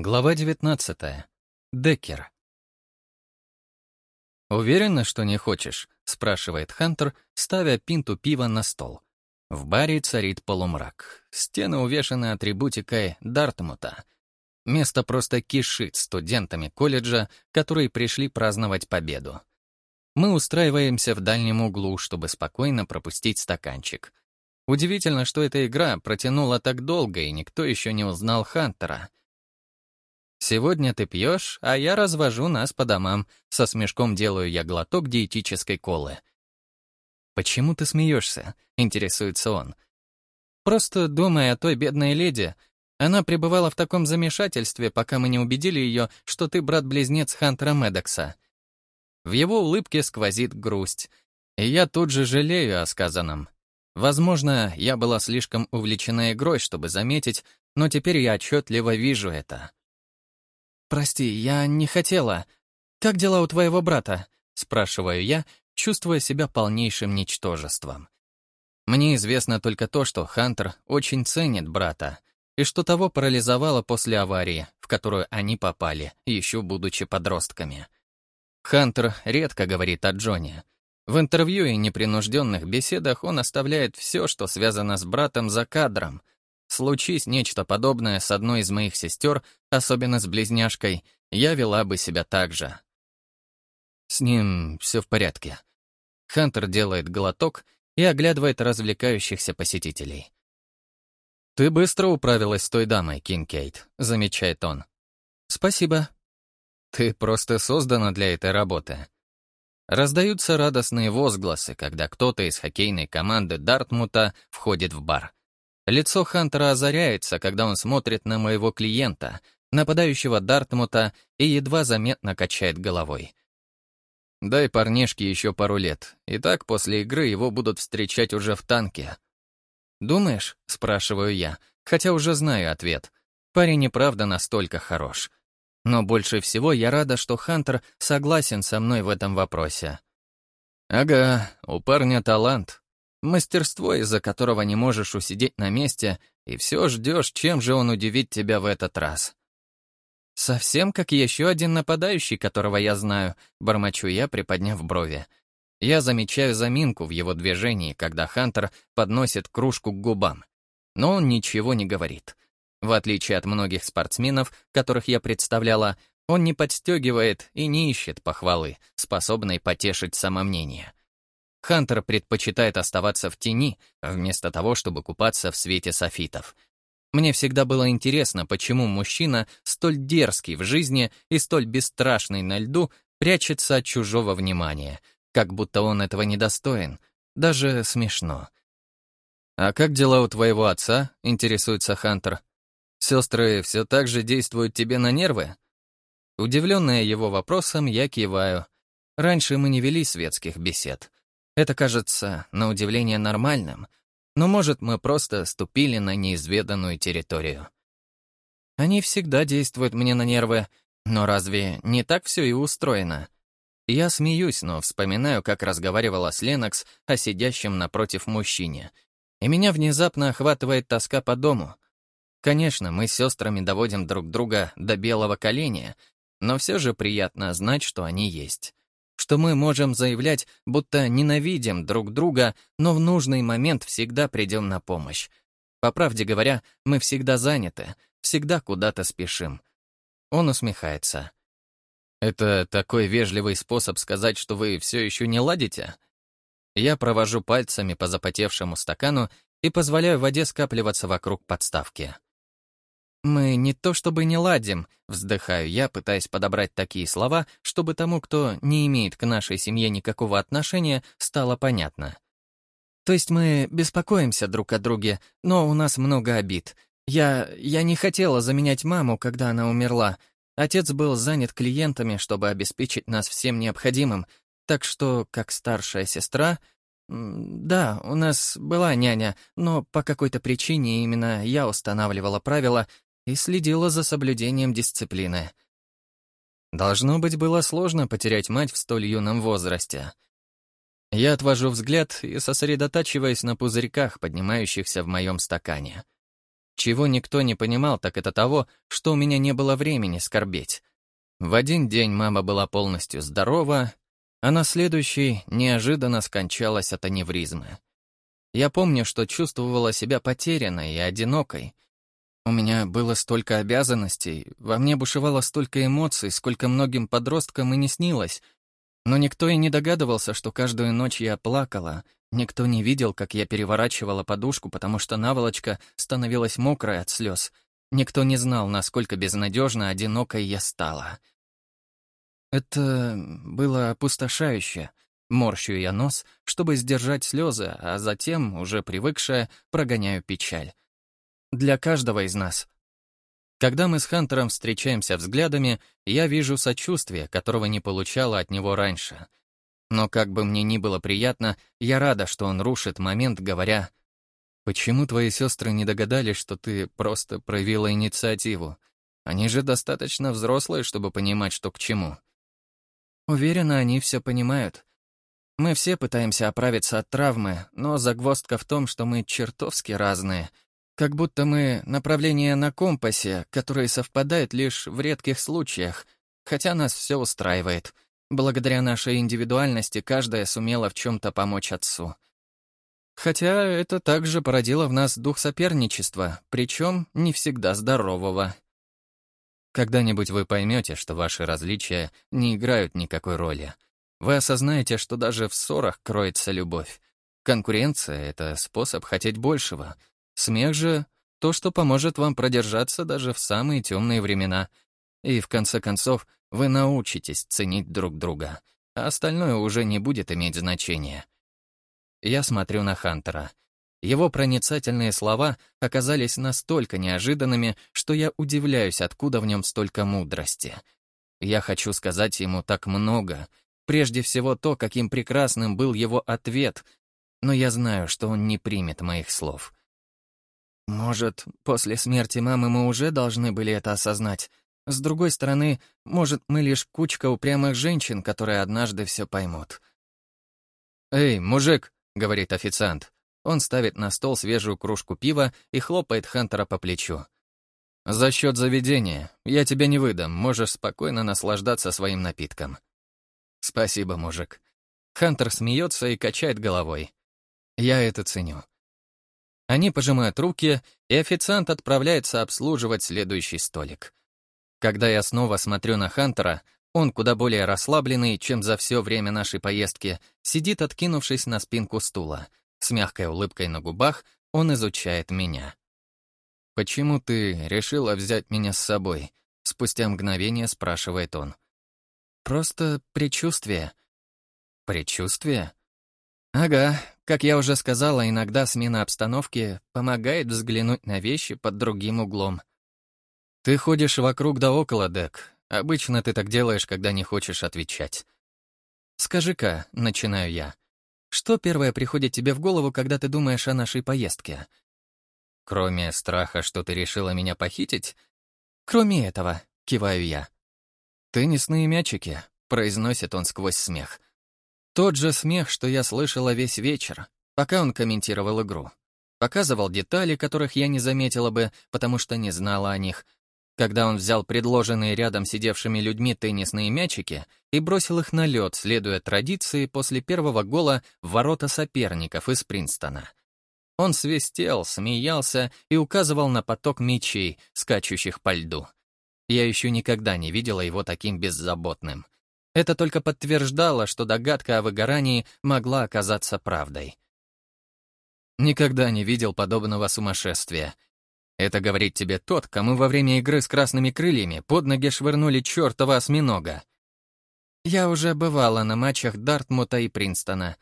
Глава 19. Деккер. «Уверена, что не хочешь?» — спрашивает Хантер, ставя пинту пива на стол. В баре царит полумрак. Стены увешаны атрибутикой Дартмута. Место просто кишит студентами колледжа, которые пришли праздновать победу. Мы устраиваемся в дальнем углу, чтобы спокойно пропустить стаканчик. Удивительно, что эта игра протянула так долго, и никто еще не узнал Хантера — Сегодня ты пьешь, а я развожу нас по домам. Со смешком делаю я глоток диетической колы. «Почему ты смеешься?» — интересуется он. «Просто думая о той бедной леди. Она пребывала в таком замешательстве, пока мы не убедили ее, что ты брат-близнец Хантера Медокса». В его улыбке сквозит грусть, и я тут же жалею о сказанном. Возможно, я была слишком увлечена игрой, чтобы заметить, но теперь я отчетливо вижу это. «Прости, я не хотела. Как дела у твоего брата?» — спрашиваю я, чувствуя себя полнейшим ничтожеством. Мне известно только то, что Хантер очень ценит брата, и что того парализовало после аварии, в которую они попали, еще будучи подростками. Хантер редко говорит о Джоне. В интервью и непринужденных беседах он оставляет все, что связано с братом, за кадром — Случись нечто подобное с одной из моих сестер, особенно с близняшкой, я вела бы себя так же. С ним все в порядке. Хантер делает глоток и оглядывает развлекающихся посетителей. «Ты быстро управилась с той дамой, Кинкейт», — замечает он. «Спасибо». «Ты просто создана для этой работы». Раздаются радостные возгласы, когда кто-то из хоккейной команды Дартмута входит в бар. Лицо Хантера озаряется, когда он смотрит на моего клиента, нападающего Дартмута, и едва заметно качает головой. Дай парнишке еще пару лет, и так после игры его будут встречать уже в танке. «Думаешь?» — спрашиваю я, хотя уже знаю ответ. Парень и правда настолько хорош. Но больше всего я рада, что Хантер согласен со мной в этом вопросе. «Ага, у парня талант», Мастерство, из-за которого не можешь усидеть на месте, и все ждешь, чем же он удивит тебя в этот раз. «Совсем как еще один нападающий, которого я знаю», — бормочу я, приподняв брови. Я замечаю заминку в его движении, когда Хантер подносит кружку к губам. Но он ничего не говорит. В отличие от многих спортсменов, которых я представляла, он не подстегивает и не ищет похвалы, способной потешить самомнение. Хантер предпочитает оставаться в тени, вместо того, чтобы купаться в свете софитов. Мне всегда было интересно, почему мужчина, столь дерзкий в жизни и столь бесстрашный на льду, прячется от чужого внимания, как будто он этого недостоин. Даже смешно. «А как дела у твоего отца?» — интересуется Хантер. «Сестры все так же действуют тебе на нервы?» Удивленная его вопросом, я киваю. Раньше мы не вели светских бесед. Это кажется, на удивление, нормальным, но, может, мы просто ступили на неизведанную территорию. Они всегда действуют мне на нервы, но разве не так все и устроено? Я смеюсь, но вспоминаю, как разговаривала с Ленокс о сидящем напротив мужчине, и меня внезапно охватывает тоска по дому. Конечно, мы с сестрами доводим друг друга до белого коленя, но все же приятно знать, что они есть что мы можем заявлять, будто ненавидим друг друга, но в нужный момент всегда придем на помощь. По правде говоря, мы всегда заняты, всегда куда-то спешим. Он усмехается. «Это такой вежливый способ сказать, что вы все еще не ладите?» Я провожу пальцами по запотевшему стакану и позволяю воде скапливаться вокруг подставки. «Мы не то чтобы не ладим», — вздыхаю я, пытаясь подобрать такие слова, чтобы тому, кто не имеет к нашей семье никакого отношения, стало понятно. То есть мы беспокоимся друг о друге, но у нас много обид. Я... я не хотела заменять маму, когда она умерла. Отец был занят клиентами, чтобы обеспечить нас всем необходимым, так что, как старшая сестра... Да, у нас была няня, но по какой-то причине именно я устанавливала правила, и следила за соблюдением дисциплины. Должно быть, было сложно потерять мать в столь юном возрасте. Я отвожу взгляд и сосредотачиваюсь на пузырьках, поднимающихся в моем стакане. Чего никто не понимал, так это того, что у меня не было времени скорбеть. В один день мама была полностью здорова, а на следующий неожиданно скончалась от аневризмы. Я помню, что чувствовала себя потерянной и одинокой. У меня было столько обязанностей, во мне бушевало столько эмоций, сколько многим подросткам и не снилось. Но никто и не догадывался, что каждую ночь я плакала, никто не видел, как я переворачивала подушку, потому что наволочка становилась мокрой от слез. Никто не знал, насколько безнадежно одинокой я стала. Это было опустошающе. Морщу я нос, чтобы сдержать слезы, а затем, уже привыкшая, прогоняю печаль. Для каждого из нас. Когда мы с Хантером встречаемся взглядами, я вижу сочувствие, которого не получала от него раньше. Но как бы мне ни было приятно, я рада, что он рушит момент, говоря, «Почему твои сестры не догадались, что ты просто проявила инициативу? Они же достаточно взрослые, чтобы понимать, что к чему». Уверена, они все понимают. Мы все пытаемся оправиться от травмы, но загвоздка в том, что мы чертовски разные. Как будто мы направление на компасе, которые совпадают лишь в редких случаях, хотя нас все устраивает. Благодаря нашей индивидуальности каждая сумела в чем-то помочь отцу. Хотя это также породило в нас дух соперничества, причем не всегда здорового. Когда-нибудь вы поймете, что ваши различия не играют никакой роли. Вы осознаете, что даже в ссорах кроется любовь. Конкуренция — это способ хотеть большего. Смех же — то, что поможет вам продержаться даже в самые темные времена. И, в конце концов, вы научитесь ценить друг друга, а остальное уже не будет иметь значения. Я смотрю на Хантера — его проницательные слова оказались настолько неожиданными, что я удивляюсь, откуда в нем столько мудрости. Я хочу сказать ему так много. Прежде всего то, каким прекрасным был его ответ, но я знаю, что он не примет моих слов. Может, после смерти мамы мы уже должны были это осознать. С другой стороны, может, мы лишь кучка упрямых женщин, которые однажды все поймут. «Эй, мужик!» — говорит официант. Он ставит на стол свежую кружку пива и хлопает Хантера по плечу. «За счет заведения. Я тебя не выдам. Можешь спокойно наслаждаться своим напитком». «Спасибо, мужик». Хантер смеется и качает головой. «Я это ценю». Они пожимают руки, и официант отправляется обслуживать следующий столик. Когда я снова смотрю на Хантера, он куда более расслабленный, чем за все время нашей поездки, сидит, откинувшись на спинку стула — с мягкой улыбкой на губах он изучает меня. «Почему ты решила взять меня с собой?» Спустя мгновение спрашивает он. «Просто предчувствие». «Предчувствие?» «Ага, как я уже сказала, иногда смена обстановки помогает взглянуть на вещи под другим углом». «Ты ходишь вокруг да около, Дек. Обычно ты так делаешь, когда не хочешь отвечать». «Скажи-ка», — начинаю я, — что первое приходит тебе в голову, когда ты думаешь о нашей поездке? Кроме страха, что ты решила меня похитить? Кроме этого, киваю я. «Теннисные мячики», — произносит он сквозь смех. Тот же смех, что я слышала весь вечер, пока он комментировал игру. Показывал детали, которых я не заметила бы, потому что не знала о них — когда он взял предложенные рядом сидевшими людьми теннисные мячики и бросил их на лед, следуя традиции после первого гола в ворота соперников из Принстона. Он свистел, смеялся и указывал на поток мячей, скачущих по льду. Я еще никогда не видела его таким беззаботным. Это только подтверждало, что догадка о выгорании могла оказаться правдой. Никогда не видел подобного сумасшествия — это говорит тебе тот, кому во время игры с красными крыльями под ноги швырнули чертова осьминога. Я уже бывала на матчах Дартмута и Принстона.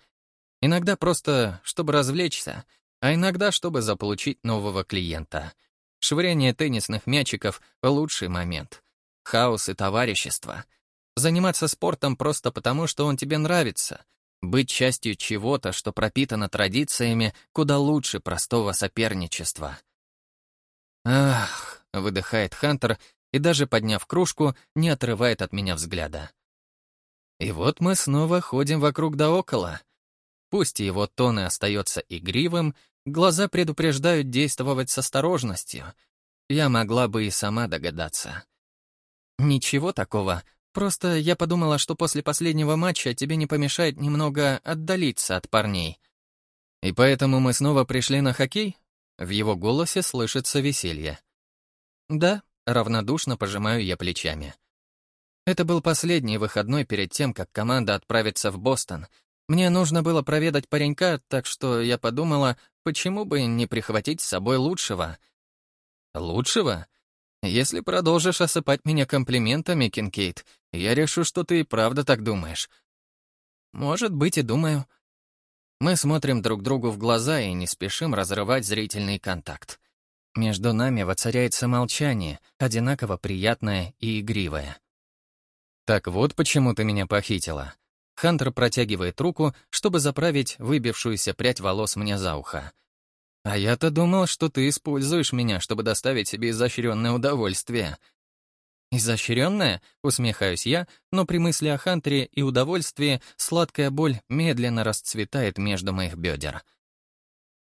Иногда просто, чтобы развлечься, а иногда, чтобы заполучить нового клиента. Швыряние теннисных мячиков — лучший момент. Хаос и товарищество. Заниматься спортом просто потому, что он тебе нравится. Быть частью чего-то, что пропитано традициями, куда лучше простого соперничества. «Ах!» — выдыхает Хантер и даже подняв кружку, не отрывает от меня взгляда. И вот мы снова ходим вокруг да около. Пусть его тон и остается игривым, глаза предупреждают действовать с осторожностью. Я могла бы и сама догадаться. Ничего такого, просто я подумала, что после последнего матча тебе не помешает немного отдалиться от парней. И поэтому мы снова пришли на хоккей? В его голосе слышится веселье. Да, равнодушно пожимаю я плечами. Это был последний выходной перед тем, как команда отправится в Бостон. Мне нужно было проведать паренька, так что я подумала, почему бы не прихватить с собой лучшего. Лучшего? Если продолжишь осыпать меня комплиментами, Кинкейт, я решу, что ты и правда так думаешь. Может быть, и думаю. Мы смотрим друг другу в глаза и не спешим разрывать зрительный контакт. Между нами воцаряется молчание, одинаково приятное и игривое. «Так вот почему ты меня похитила». Хантер протягивает руку, чтобы заправить выбившуюся прядь волос мне за ухо. «А я-то думал, что ты используешь меня, чтобы доставить себе изощренное удовольствие». «Изощренное?» — усмехаюсь я, но при мысли о Хантере и удовольствии сладкая боль медленно расцветает между моих бедер.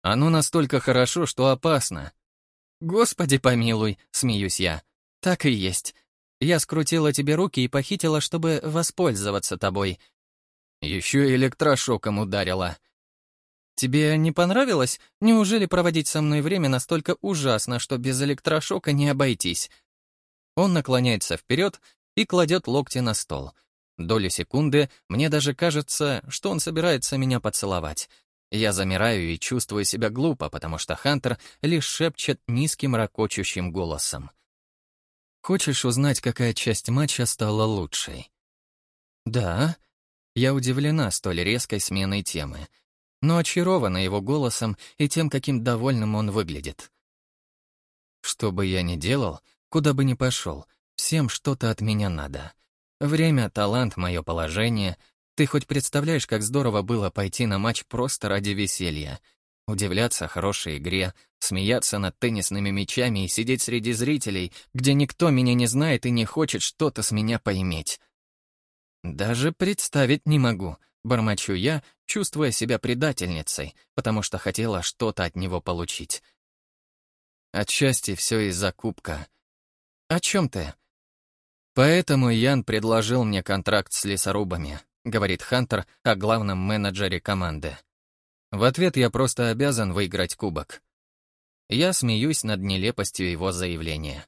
«Оно настолько хорошо, что опасно». «Господи помилуй», — смеюсь я. «Так и есть. Я скрутила тебе руки и похитила, чтобы воспользоваться тобой. Еще электрошоком ударила. Тебе не понравилось? Неужели проводить со мной время настолько ужасно, что без электрошока не обойтись? Он наклоняется вперед и кладет локти на стол. Долю секунды мне даже кажется, что он собирается меня поцеловать. Я замираю и чувствую себя глупо, потому что Хантер лишь шепчет низким ракочущим голосом. Хочешь узнать, какая часть матча стала лучшей? Да. Я удивлена столь резкой сменой темы, но очарована его голосом и тем, каким довольным он выглядит. Что бы я ни делал, куда бы ни пошел, всем что-то от меня надо. Время, талант, мое положение. Ты хоть представляешь, как здорово было пойти на матч просто ради веселья? удивляться хорошей игре, смеяться над теннисными мячами и сидеть среди зрителей, где никто меня не знает и не хочет что-то с меня поиметь. Даже представить не могу, бормочу я, чувствуя себя предательницей, потому что хотела что-то от него получить. Отчасти все из-за кубка. О чем ты? Поэтому Ян предложил мне контракт с лесорубами, говорит Хантер о главном менеджере команды. В ответ я просто обязан выиграть кубок. Я смеюсь над нелепостью его заявления.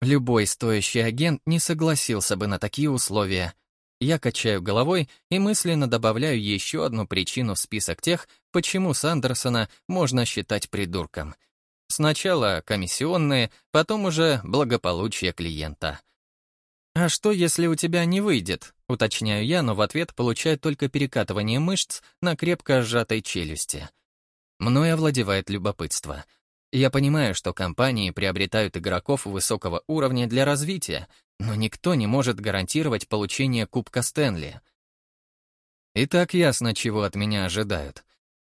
Любой стоящий агент не согласился бы на такие условия. Я качаю головой и мысленно добавляю еще одну причину в список тех, почему Сандерсона можно считать придурком. Сначала комиссионные, потом уже благополучие клиента. «А что, если у тебя не выйдет?» — уточняю я, но в ответ получаю только перекатывание мышц на крепко сжатой челюсти. Мною овладевает любопытство. Я понимаю, что компании приобретают игроков высокого уровня для развития, но никто не может гарантировать получение Кубка Стэнли. И так ясно, чего от меня ожидают.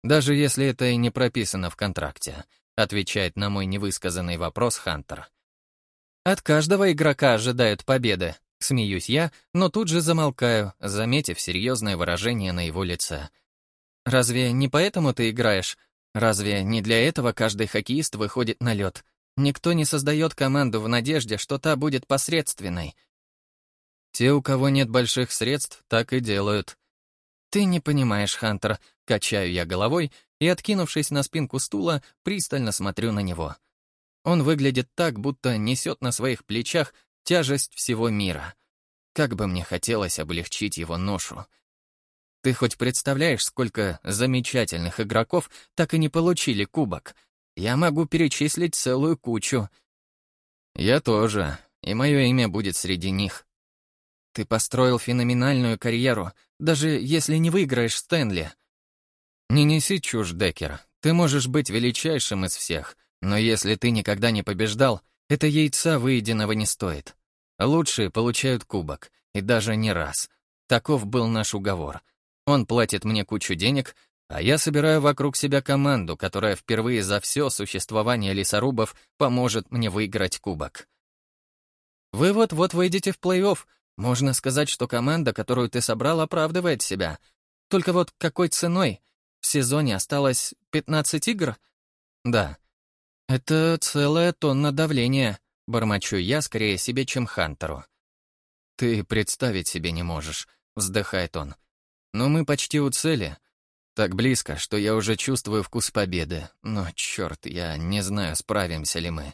Даже если это и не прописано в контракте, отвечает на мой невысказанный вопрос Хантер. От каждого игрока ожидают победы. Смеюсь я, но тут же замолкаю, заметив серьезное выражение на его лице. Разве не поэтому ты играешь? Разве не для этого каждый хоккеист выходит на лед? Никто не создает команду в надежде, что та будет посредственной. Те, у кого нет больших средств, так и делают. Ты не понимаешь, Хантер, качаю я головой и, откинувшись на спинку стула, пристально смотрю на него. Он выглядит так, будто несет на своих плечах тяжесть всего мира. Как бы мне хотелось облегчить его ношу. Ты хоть представляешь, сколько замечательных игроков так и не получили кубок? Я могу перечислить целую кучу. Я тоже, и мое имя будет среди них. Ты построил феноменальную карьеру, даже если не выиграешь Стэнли. Не неси чушь, Деккер. Ты можешь быть величайшим из всех, но если ты никогда не побеждал, это яйца выеденного не стоит. Лучшие получают кубок, и даже не раз. Таков был наш уговор. Он платит мне кучу денег, а я собираю вокруг себя команду, которая впервые за все существование лесорубов поможет мне выиграть кубок. Вы вот-вот выйдете в плей-офф. Можно сказать, что команда, которую ты собрал, оправдывает себя. Только вот какой ценой? В сезоне осталось 15 игр, Да. Это целая тонна давления, бормочу я скорее себе, чем Хантеру. Ты представить себе не можешь, вздыхает он. Но мы почти у цели. Так близко, что я уже чувствую вкус победы. Но, черт, я не знаю, справимся ли мы.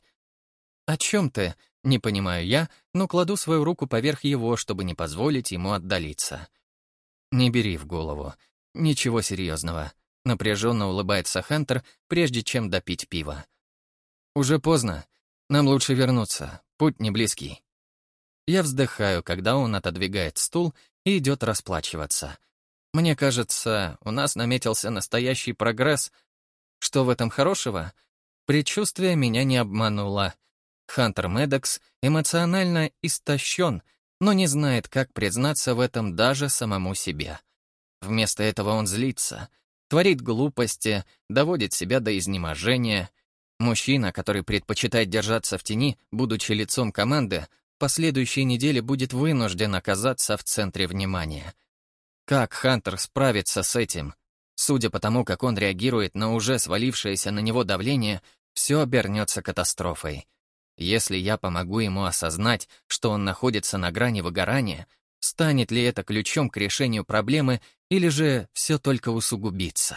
«О чем ты?» — не понимаю я, но кладу свою руку поверх его, чтобы не позволить ему отдалиться. «Не бери в голову. Ничего серьезного. Напряженно улыбается Хантер, прежде чем допить пиво. «Уже поздно. Нам лучше вернуться. Путь не близкий». Я вздыхаю, когда он отодвигает стул и идет расплачиваться. Мне кажется, у нас наметился настоящий прогресс. Что в этом хорошего? Предчувствие меня не обмануло. Хантер Медекс эмоционально истощен, но не знает, как признаться в этом даже самому себе. Вместо этого он злится, творит глупости, доводит себя до изнеможения. Мужчина, который предпочитает держаться в тени, будучи лицом команды, в последующей неделе будет вынужден оказаться в центре внимания. Как Хантер справится с этим? Судя по тому, как он реагирует на уже свалившееся на него давление, все обернется катастрофой. Если я помогу ему осознать, что он находится на грани выгорания, станет ли это ключом к решению проблемы или же все только усугубится?